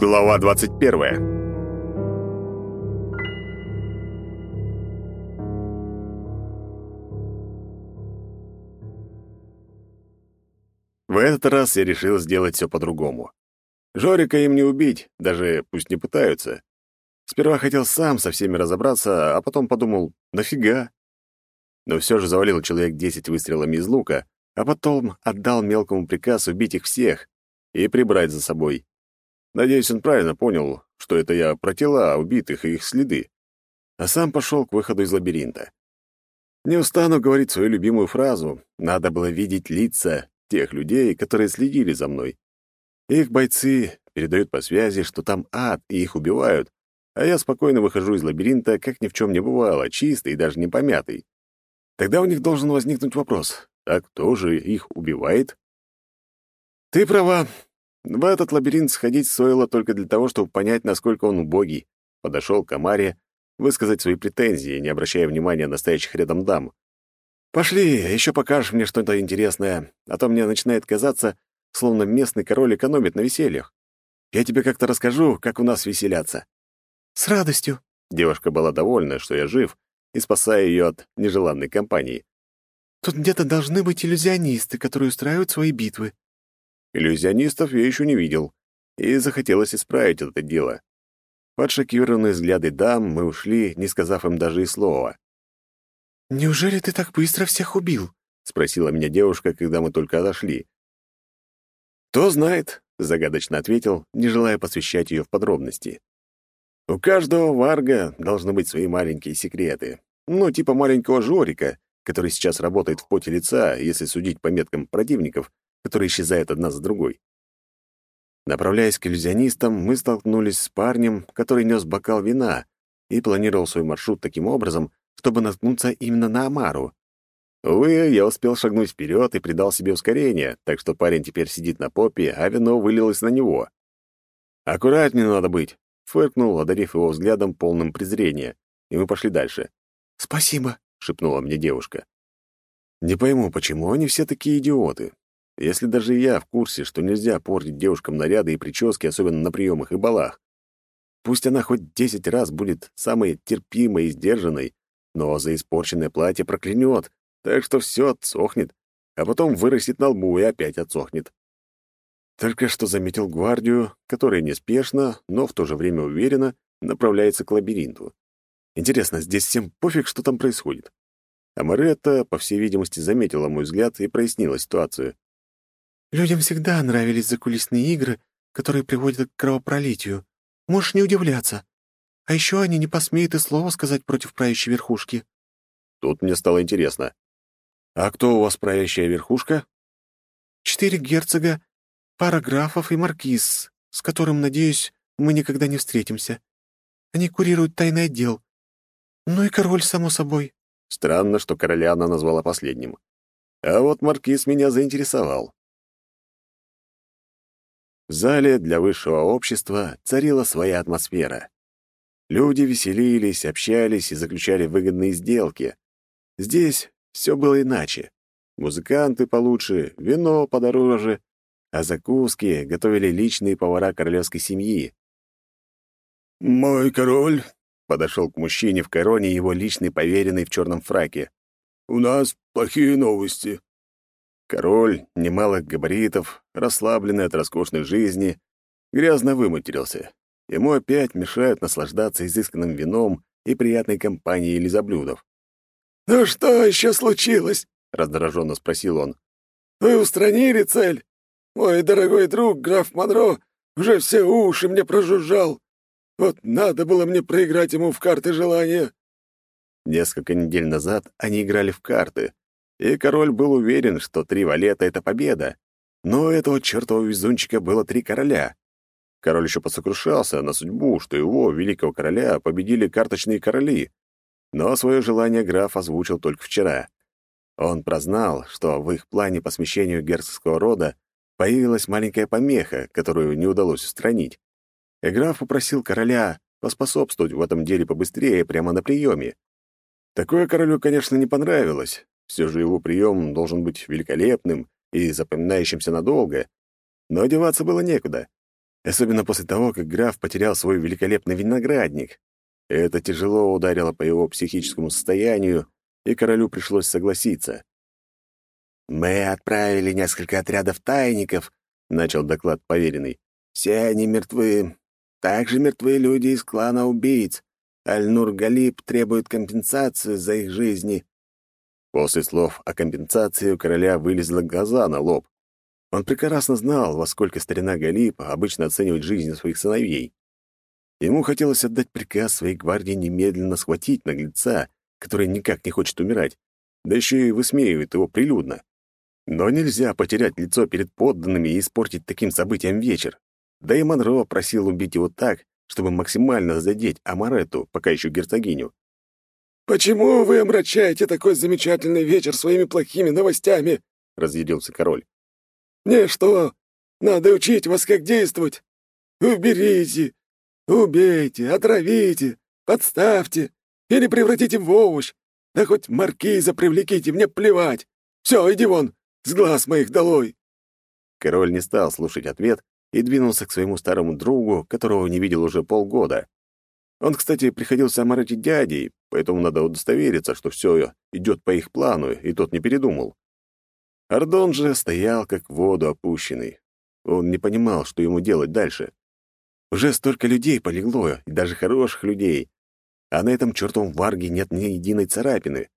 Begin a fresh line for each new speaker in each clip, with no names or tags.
Глава 21. В этот раз я решил сделать все по-другому. Жорика им не убить, даже пусть не пытаются. Сперва хотел сам со всеми разобраться, а потом подумал, нафига? Но все же завалил человек десять выстрелами из лука, а потом отдал мелкому приказ убить их всех и прибрать за собой. Надеюсь, он правильно понял, что это я про тела убитых и их следы. А сам пошел к выходу из лабиринта. Не устану говорить свою любимую фразу. Надо было видеть лица тех людей, которые следили за мной. Их бойцы передают по связи, что там ад, и их убивают, а я спокойно выхожу из лабиринта, как ни в чем не бывало, чистый и даже не помятый. Тогда у них должен возникнуть вопрос, а кто же их убивает? Ты права, в этот лабиринт сходить стоило только для того, чтобы понять, насколько он убогий. Подошел к Амаре, высказать свои претензии, не обращая внимания на стоящих рядом дам. «Пошли, еще покажешь мне что-то интересное, а то мне начинает казаться, словно местный король экономит на весельях. Я тебе как-то расскажу, как у нас веселятся».
«С радостью».
Девушка была довольна, что я жив, и спасаю ее от нежеланной компании.
«Тут где-то должны быть иллюзионисты, которые устраивают свои битвы.
Иллюзионистов я еще не видел, и захотелось исправить это дело. Под шокированные взгляды дам мы ушли, не сказав им даже и слова.
«Неужели ты так быстро всех убил?»
— спросила меня девушка, когда мы только отошли. «Кто знает», — загадочно ответил, не желая посвящать ее в подробности. «У каждого варга должны быть свои маленькие секреты. Ну, типа маленького Жорика, который сейчас работает в поте лица, если судить по меткам противников, которые исчезают одна за другой. Направляясь к иллюзионистам, мы столкнулись с парнем, который нес бокал вина и планировал свой маршрут таким образом, чтобы наткнуться именно на Амару. Увы, я успел шагнуть вперед и придал себе ускорение, так что парень теперь сидит на попе, а вино вылилось на него. «Аккуратнее надо быть», — фыркнул, одарив его взглядом полным презрения, и мы пошли дальше.
«Спасибо», —
шепнула мне девушка. «Не пойму, почему они все такие идиоты. Если даже я в курсе, что нельзя портить девушкам наряды и прически, особенно на приемах и балах. Пусть она хоть десять раз будет самой терпимой и сдержанной, но за испорченное платье проклянет, так что все отсохнет, а потом вырастет на лбу и опять отсохнет. Только что заметил гвардию, которая неспешно, но в то же время уверенно направляется к лабиринту. Интересно, здесь всем пофиг, что там происходит. А Маретта, по всей видимости, заметила мой взгляд и прояснила ситуацию.
Людям всегда нравились закулисные игры, которые приводят к кровопролитию. Можешь не удивляться. А еще они не посмеют и слова сказать против правящей верхушки.
Тут мне стало интересно. А кто у вас правящая верхушка?
Четыре герцога, пара графов и маркиз, с которым, надеюсь, мы никогда не встретимся. Они курируют тайный отдел. Ну и король, само собой.
Странно, что короля она назвала последним. А вот маркиз меня заинтересовал. В зале для высшего общества царила своя атмосфера. Люди веселились, общались и заключали выгодные сделки. Здесь все было иначе. Музыканты получше, вино подороже, а закуски готовили личные повара королевской семьи.
«Мой король», —
подошел к мужчине в короне его личный поверенный в черном фраке, —
«у нас плохие новости».
Король немалых габаритов, расслабленный от роскошной жизни, грязно выматерился. Ему опять мешают наслаждаться изысканным вином и приятной компанией лизоблюдов.
«Ну что еще случилось?» — раздраженно спросил он. «Вы устранили цель? Мой дорогой друг, граф Монро, уже все уши мне прожужжал. Вот надо было мне проиграть ему в карты желания».
Несколько недель назад они играли в карты, и король был уверен, что три валета — это победа. Но у этого чертова везунчика было три короля. Король еще посокрушался на судьбу, что его, великого короля, победили карточные короли. Но свое желание граф озвучил только вчера. Он прознал, что в их плане по смещению герцогского рода появилась маленькая помеха, которую не удалось устранить. И граф попросил короля поспособствовать в этом деле побыстрее прямо на приеме. Такое королю, конечно, не понравилось, Все же его прием должен быть великолепным и запоминающимся надолго. Но одеваться было некуда. Особенно после того, как граф потерял свой великолепный виноградник. Это тяжело ударило по его психическому состоянию, и королю пришлось согласиться. «Мы отправили несколько отрядов тайников», — начал доклад поверенный. «Все они мертвы. Также мертвы люди из клана убийц. Аль-Нур Галиб требует компенсацию за их жизни». После слов о компенсации у короля вылезла глаза на лоб. Он прекрасно знал, во сколько старина Галиб обычно оценивает жизнь своих сыновей. Ему хотелось отдать приказ своей гвардии немедленно схватить наглеца, который никак не хочет умирать, да еще и высмеивает его прилюдно. Но нельзя потерять лицо перед подданными и испортить таким событием вечер. Да и Монро просил убить его так, чтобы максимально задеть Амарету, пока еще герцогиню.
«Почему вы омрачаете такой замечательный вечер своими плохими новостями?» — разъярился король. «Мне что, надо учить вас, как действовать? Уберите, убейте, отравите, подставьте или превратите в овощ. Да хоть маркиза привлеките, мне плевать. Все, иди вон, с глаз моих долой!»
Король не стал слушать ответ и двинулся к своему старому другу, которого не видел уже полгода. Он, кстати, приходился Амарете дядей, поэтому надо удостовериться, что все идет по их плану, и тот не передумал. Ардон же стоял как в воду опущенный. Он не понимал, что ему делать дальше. Уже столько людей полегло, и даже хороших людей. А на этом чертовом варге нет ни единой царапины.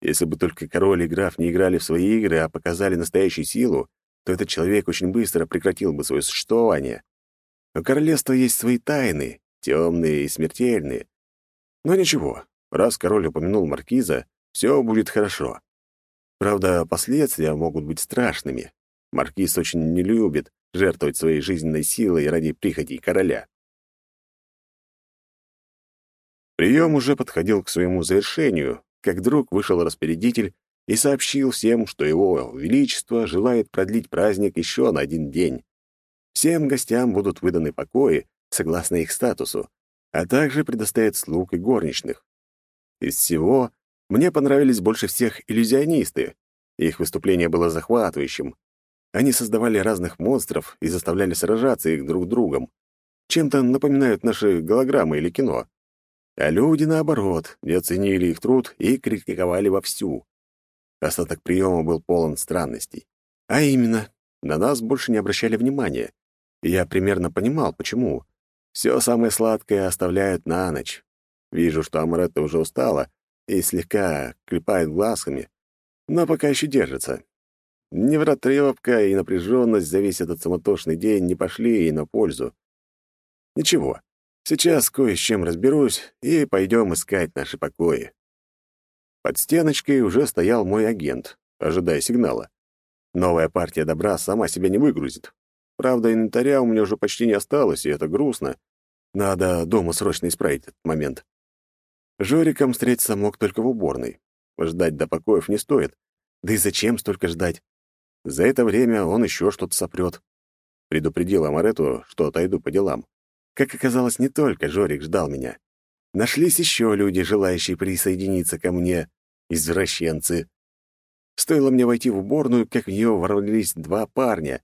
Если бы только король и граф не играли в свои игры, а показали настоящую силу, то этот человек очень быстро прекратил бы свое существование. У королевства есть свои тайны, темные и смертельные. Но ничего, раз король упомянул маркиза, все будет хорошо. Правда, последствия могут быть страшными. Маркиз очень не любит жертвовать своей жизненной силой ради прихоти короля. Прием уже подходил к своему завершению, как вдруг вышел распорядитель и сообщил всем, что его величество желает продлить праздник еще на один день. Всем гостям будут выданы покои, согласно их статусу, а также предоставят слуг и горничных. Из всего мне понравились больше всех иллюзионисты. Их выступление было захватывающим. Они создавали разных монстров и заставляли сражаться их друг другом. Чем-то напоминают наши голограммы или кино. А люди, наоборот, не оценили их труд и критиковали вовсю. Остаток приема был полон странностей. А именно, на нас больше не обращали внимания. Я примерно понимал, почему. Все самое сладкое оставляют на ночь. Вижу, что Амаретта уже устала и слегка клепает глазками, но пока еще держится. Невротрепка и напряженность за весь этот самотошный день не пошли ей на пользу. Ничего, Сейчас кое с чем разберусь, и пойдем искать наши покои. Под стеночкой уже стоял мой агент, ожидая сигнала. Новая партия добра сама себя не выгрузит. Правда, инвентаря у меня уже почти не осталось, и это грустно. Надо дома срочно исправить этот момент. Жориком встретиться мог только в уборной. Ждать до покоев не стоит. Да и зачем столько ждать? За это время он еще что-то сопрет. Предупредил Амарету, что отойду по делам. Как оказалось, не только Жорик ждал меня. Нашлись еще люди, желающие присоединиться ко мне, извращенцы. Стоило мне войти в уборную, как в нее ворвались два парня.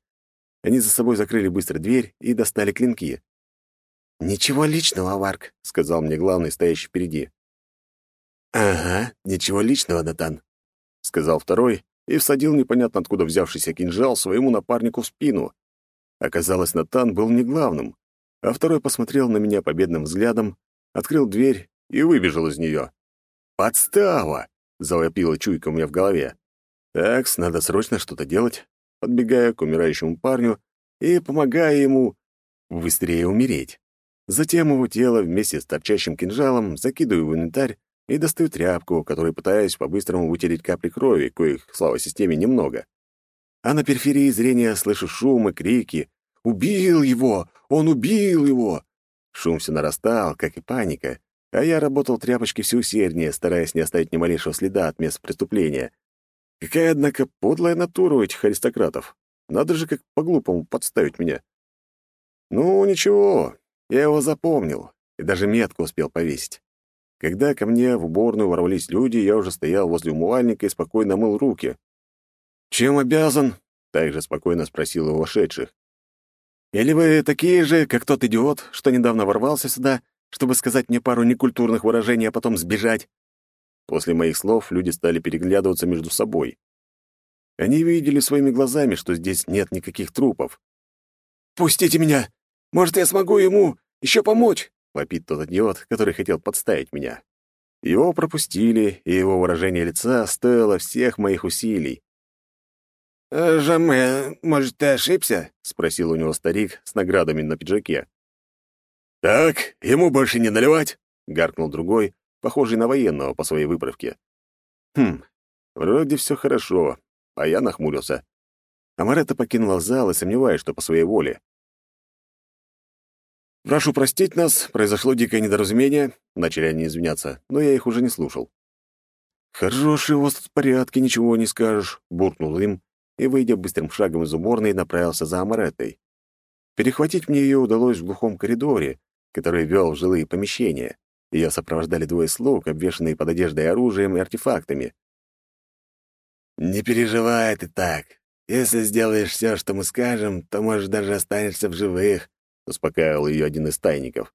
Они за собой закрыли быстро дверь и достали клинки. «Ничего личного, Варк», — сказал мне главный, стоящий впереди. «Ага, ничего личного, Натан», — сказал второй и всадил непонятно откуда взявшийся кинжал своему напарнику в спину. Оказалось, Натан был не главным а второй посмотрел на меня победным взглядом, открыл дверь и выбежал из нее. «Подстава!» — завопила чуйка у меня в голове. «Такс, надо срочно что-то делать». Подбегаю к умирающему парню и помогаю ему быстрее умереть. Затем его тело вместе с торчащим кинжалом закидываю в инвентарь и достаю тряпку, которой пытаюсь по-быстрому вытереть капли крови, коих, слава системе, немного. А на периферии зрения слышу шум и крики, Убил его! Он убил его!» Шум все нарастал, как и паника, а я работал тряпочки все усерднее, стараясь не оставить ни малейшего следа от места преступления. Какая, однако, подлая натура у этих аристократов. Надо же как по-глупому подставить меня. Ну, ничего, я его запомнил и даже метку успел повесить. Когда ко мне в уборную ворвались люди, я уже стоял возле умывальника и спокойно мыл руки. «Чем обязан?» — также спокойно спросил у вошедших. «Или вы такие же, как тот идиот, что недавно ворвался сюда, чтобы сказать мне пару некультурных выражений, а потом сбежать?» После моих слов люди стали переглядываться между собой. Они видели своими глазами, что здесь нет никаких трупов.
«Пустите меня! Может, я смогу ему еще помочь?»
— вопит тот идиот, который хотел подставить меня. Его пропустили, и его выражение лица стоило всех моих усилий.
«Э, «Жаме, может, ты ошибся?»
— спросил у него старик с наградами на пиджаке.
«Так, ему больше не наливать?»
— гаркнул другой, похожий на военного по своей выправке. Хм, вроде все хорошо, а я нахмурился. Амаретта покинула зал и сомневаюсь, что по своей воле. «Прошу простить нас, произошло дикое недоразумение», — начали они извиняться, но я их уже не слушал. «Хорошие у вас тут порядки, ничего не скажешь», — буркнул им и, выйдя быстрым шагом из уборной, направился за Амареттой. Перехватить мне ее удалось в глухом коридоре, который вел в жилые помещения. Ее сопровождали двое слуг, обвешанные под одеждой оружием и артефактами.
«Не переживай ты так. Если сделаешь все, что мы скажем, то, может, даже останешься в живых», — успокаивал ее один из тайников.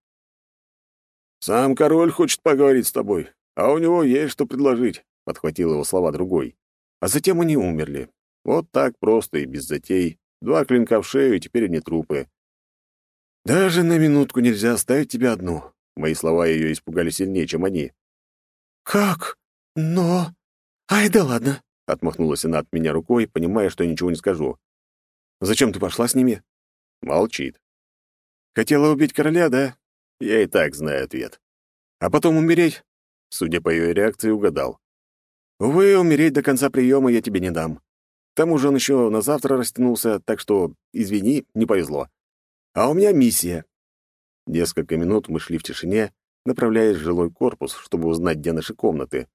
«Сам король хочет поговорить с тобой, а у него есть что предложить», — подхватил его слова другой. А затем они умерли. Вот так просто и без затей. Два клинка в шею, и теперь они трупы. «Даже на минутку нельзя оставить тебя одну. Мои слова ее испугали сильнее, чем они.
«Как? Но... Ай, да ладно!»
— отмахнулась она от меня рукой, понимая, что я ничего не скажу. «Зачем ты пошла с ними?» Молчит. «Хотела убить короля, да?» Я и так знаю ответ. «А потом умереть?» Судя по ее реакции, угадал. «Увы, умереть до конца приема я тебе не дам. К тому же он еще на завтра растянулся, так что, извини, не повезло. А у меня миссия. Несколько минут мы шли в тишине, направляясь в жилой корпус, чтобы узнать, где наши комнаты.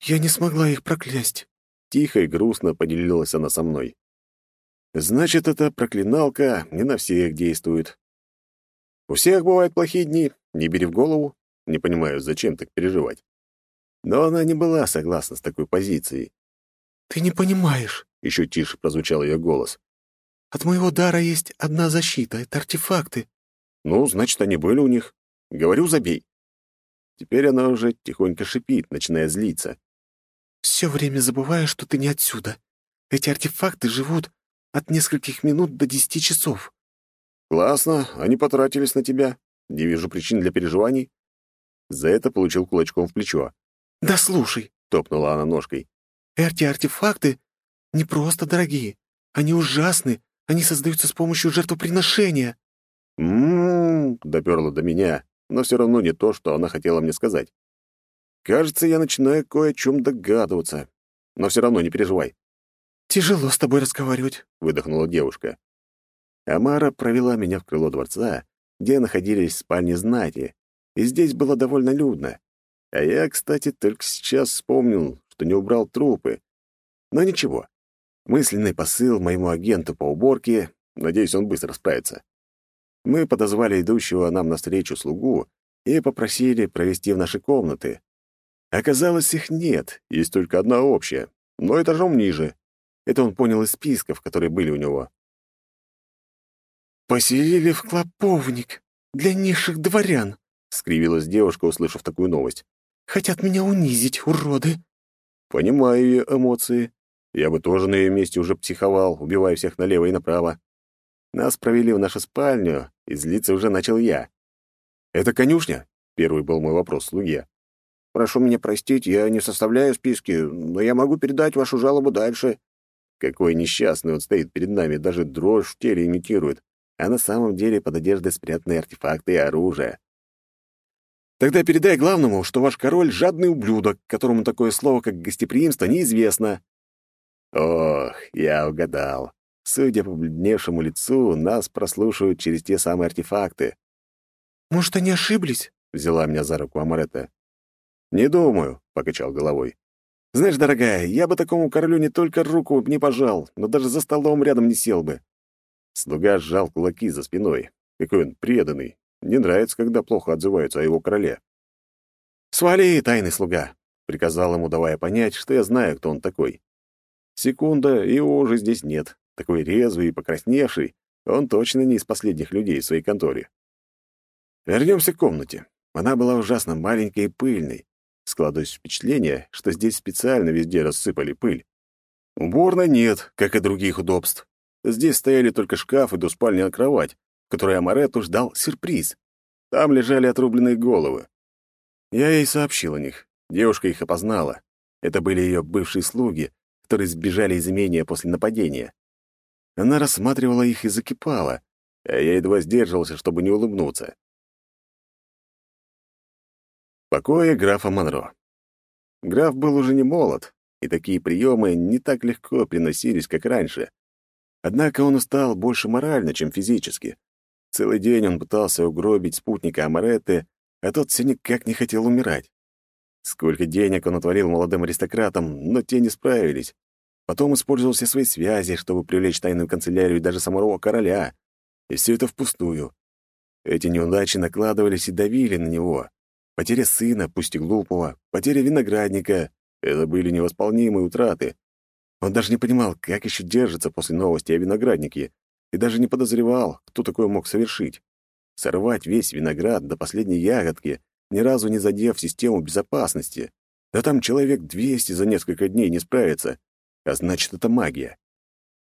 «Я не смогла их проклясть», —
тихо и грустно поделилась она со мной. «Значит, эта проклиналка не на всех действует. У всех бывают плохие дни, не бери в голову. Не понимаю, зачем так переживать. Но она не была согласна с такой позицией.
«Ты не понимаешь», —
еще тише прозвучал ее голос.
«От моего дара есть одна защита — это артефакты.
Ну, значит, они были у них. Говорю, забей. Теперь она уже тихонько шипит, начиная злиться.
Все время забываю, что ты не отсюда. Эти артефакты живут от нескольких минут до десяти часов.
Классно, они потратились на тебя. Не вижу причин для переживаний. За это получил кулачком в плечо.
«Да слушай», —
топнула она ножкой.
«Эти артефакты не просто дорогие. Они ужасны. Они создаются с помощью жертвоприношения».
«М-м-м», доперло до меня, но все равно не то, что она хотела мне сказать. Кажется, я начинаю кое о чем догадываться. Но все равно не переживай.
«Тяжело с тобой разговаривать», —
выдохнула девушка. Амара провела меня в крыло дворца, где находились спальни знати, и здесь было довольно людно. А я, кстати, только сейчас вспомнил, что не убрал трупы. Но ничего. Мысленный посыл моему агенту по уборке, надеюсь, он быстро справится. Мы подозвали идущего нам навстречу слугу и попросили провести в наши комнаты. Оказалось, их нет, есть только одна общая, но этажом ниже. Это он понял из списков, которые были у него.
«Поселили в клоповник для низших дворян», — скривилась девушка, услышав такую новость. «Хотят меня унизить, уроды».
Понимаю ее эмоции. Я бы тоже на ее месте уже психовал, убивая всех налево и направо. Нас провели в нашу спальню, и злиться уже начал я. «Это конюшня?» — первый был мой вопрос слуге. «Прошу меня простить, я не составляю списки, но я могу передать вашу жалобу дальше». Какой несчастный он стоит перед нами, даже дрожь в теле имитирует, а на самом деле под одеждой спрятаны артефакты и оружие. Тогда передай главному, что ваш король — жадный ублюдок, которому такое слово, как гостеприимство, неизвестно. Ох, я угадал. Судя по бледневшему лицу, нас прослушивают через те самые артефакты.
«Может, они ошиблись?»
— взяла меня за руку Амаретта. «Не думаю», — покачал головой. «Знаешь, дорогая, я бы такому королю не только руку не пожал, но даже за столом рядом не сел бы». Слуга сжал кулаки за спиной. Какой он преданный. Не нравится, когда плохо отзываются о его короле. «Свали, тайный слуга!» — приказал ему, давая понять, что я знаю, кто он такой. Секунда, и его уже здесь нет. Такой резвый и покрасневший, он точно не из последних людей в своей конторе. Вернемся к комнате. Она была ужасно маленькой и пыльной. Складывается впечатление, что здесь специально везде рассыпали пыль. Уборной нет, как и других удобств. Здесь стояли только шкаф и двуспальная кровать, которой Амарету ждал сюрприз. Там лежали отрубленные головы. Я ей сообщил о них. Девушка их опознала. Это были ее бывшие слуги, которые сбежали из имения после нападения. Она рассматривала их и закипала, а я едва сдерживался, чтобы не улыбнуться. Покоя графа Монро. Граф был уже не молод, и такие приемы не так легко приносились, как раньше. Однако он устал больше морально, чем физически. Целый день он пытался угробить спутника Амаретты, а тот все никак не хотел умирать. Сколько денег он отвалил молодым аристократам, но те не справились. Потом использовал все свои связи, чтобы привлечь тайную канцелярию и даже самого короля. И все это впустую. Эти неудачи накладывались и давили на него. Потеря сына, пусть и глупого, потеря виноградника — это были невосполнимые утраты. Он даже не понимал, как еще держится после новости о винограднике, и даже не подозревал, кто такое мог совершить. Сорвать весь виноград до последней ягодки, ни разу не задев систему безопасности. Да там человек двести за несколько дней не справится. А значит, это магия.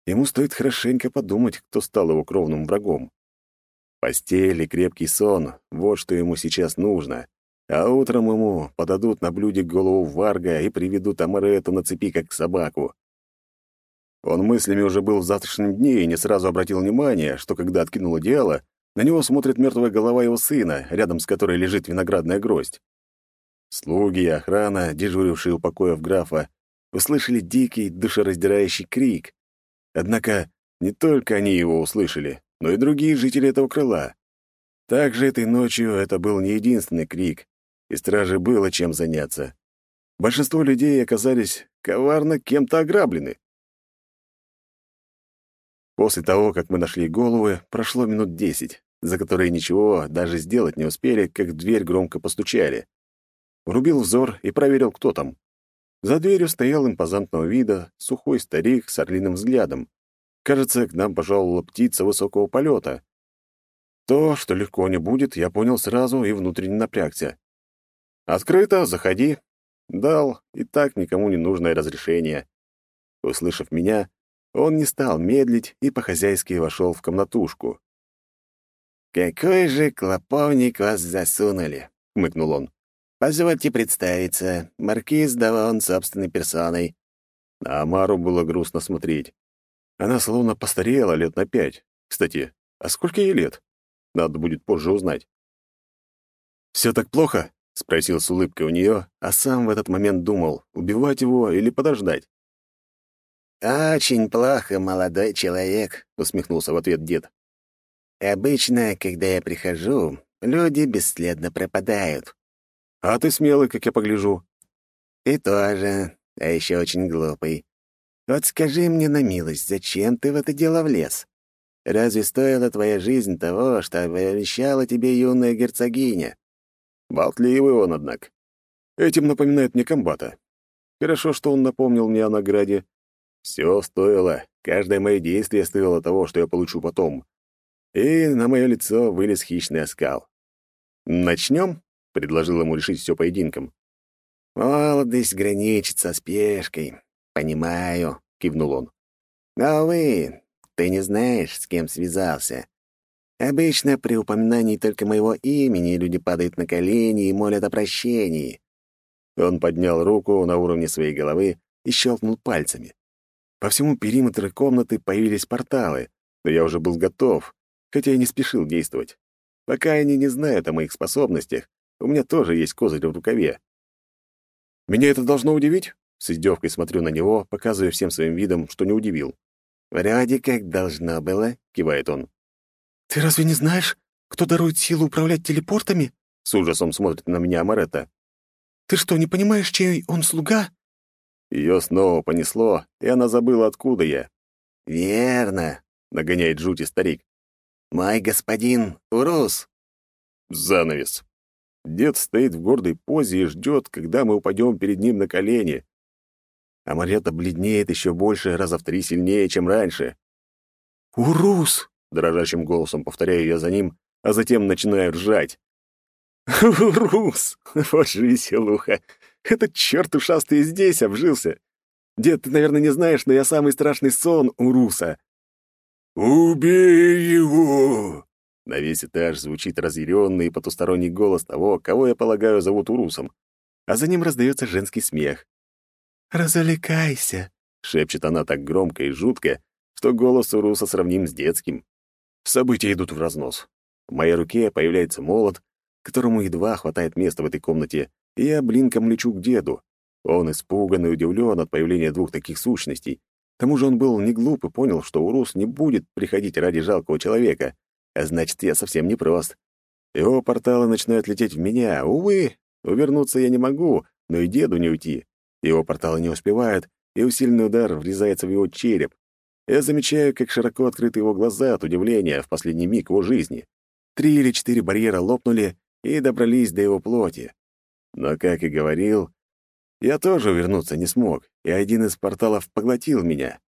Ему стоит хорошенько подумать, кто стал его кровным врагом. Постель и крепкий сон — вот что ему сейчас нужно. А утром ему подадут на блюде голову варга и приведут Амарету на цепи, как собаку. Он мыслями уже был в завтрашнем дне и не сразу обратил внимание, что когда откинул одеяло, на него смотрит мертвая голова его сына, рядом с которой лежит виноградная гроздь. Слуги и охрана, дежурившие у покоев графа, услышали дикий, душераздирающий крик. Однако не только они его услышали, но и другие жители этого крыла. Также этой ночью это был не единственный крик, и страже было чем заняться. Большинство людей оказались коварно кем-то ограблены. После того, как мы нашли головы, прошло минут десять, за которые ничего даже сделать не успели, как в дверь громко постучали. Врубил взор и проверил, кто там. За дверью стоял импозантного вида сухой старик с орлиным взглядом. Кажется, к нам пожаловала птица высокого полета. То, что легко не будет, я понял сразу и внутренне напрягся. «Открыто, заходи». Дал и так никому не нужное разрешение. Услышав меня, он не стал медлить и по-хозяйски вошел в комнатушку.
«Какой же клоповник вас засунули?» — хмыкнул он. «Позвольте представиться. Маркиз Давон собственной персоной».
На Амару было грустно смотреть. Она словно постарела лет на пять. Кстати, а сколько ей лет? Надо будет позже узнать. «Все так плохо?» — спросил с улыбкой у нее, а сам в этот момент думал, убивать его или подождать.
«Очень плохо, молодой человек», — усмехнулся в ответ дед. «Обычно, когда я прихожу, люди бесследно пропадают».
«А ты смелый, как я погляжу».
«Ты тоже, а еще очень глупый. Вот скажи мне на милость, зачем ты в это дело влез? Разве стоила твоя жизнь того, что обещала тебе юная герцогиня?
Болтливый он, однако. Этим напоминает мне комбата. Хорошо, что он напомнил мне о награде. Все стоило, каждое мое действие стоило того, что я получу потом. И на мое лицо вылез хищный оскал. «Начнем?» — предложил ему решить все поединком.
«Молодость граничит со спешкой. Понимаю», — кивнул он. «Но, увы, ты не знаешь, с кем связался. Обычно при упоминании только моего имени люди падают на колени и молят о прощении».
Он поднял руку на уровне своей головы и щелкнул пальцами. По всему периметру комнаты появились порталы, но я уже был готов, хотя и не спешил действовать. Пока они не знают о моих способностях, у меня тоже есть козырь в рукаве. Меня это должно удивить? С издевкой смотрю на него, показывая всем своим видом, что не удивил.
«Вроде как должно было», — кивает он.
«Ты разве не знаешь, кто дарует силу управлять телепортами?»
С ужасом смотрит на меня Амаретта.
«Ты что, не понимаешь, чей он слуга?»
Ее снова понесло, и она забыла, откуда я.
«Верно», —
нагоняет жути старик.
«Мой господин Урус».
Занавес. Дед стоит в гордой позе и ждет, когда мы упадем перед ним на колени. А Марета бледнеет еще больше, раза в три сильнее, чем раньше.
«Урус!»
— дрожащим голосом повторяю я за ним, а затем начинаю ржать. «Урус! Вот же веселуха! Этот черт ушастый здесь обжился! Дед, ты, наверное, не знаешь, но я самый страшный сон Уруса!»
«Убей его!»
На весь этаж звучит разъяренный и потусторонний голос того, кого я полагаю зовут Урусом, а за ним раздается женский смех.
«Развлекайся», —
шепчет она так громко и жутко, что голос Уруса сравним с детским. События идут в разнос. В моей руке появляется молот, которому едва хватает места в этой комнате, я блинком лечу к деду. Он испуган и удивлен от появления двух таких сущностей. К тому же он был не глуп и понял, что Урус не будет приходить ради жалкого человека, а значит, я совсем не прост. Его порталы начинают лететь в меня. Увы, увернуться я не могу, но и деду не уйти. Его порталы не успевают, и усиленный удар врезается в его череп. Я замечаю, как широко открыты его глаза от удивления в последний миг его жизни. Три или четыре барьера лопнули и добрались до его плоти. Но, как и говорил, я тоже увернуться не смог, и один из порталов поглотил меня.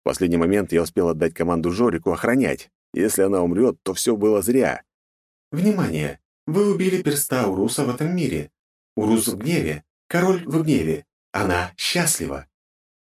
В последний момент я успел отдать команду Жорику охранять. Если она умрет, то все было зря.
«Внимание! Вы убили перста Уруса в этом мире. Урус в гневе, король в гневе. Она счастлива».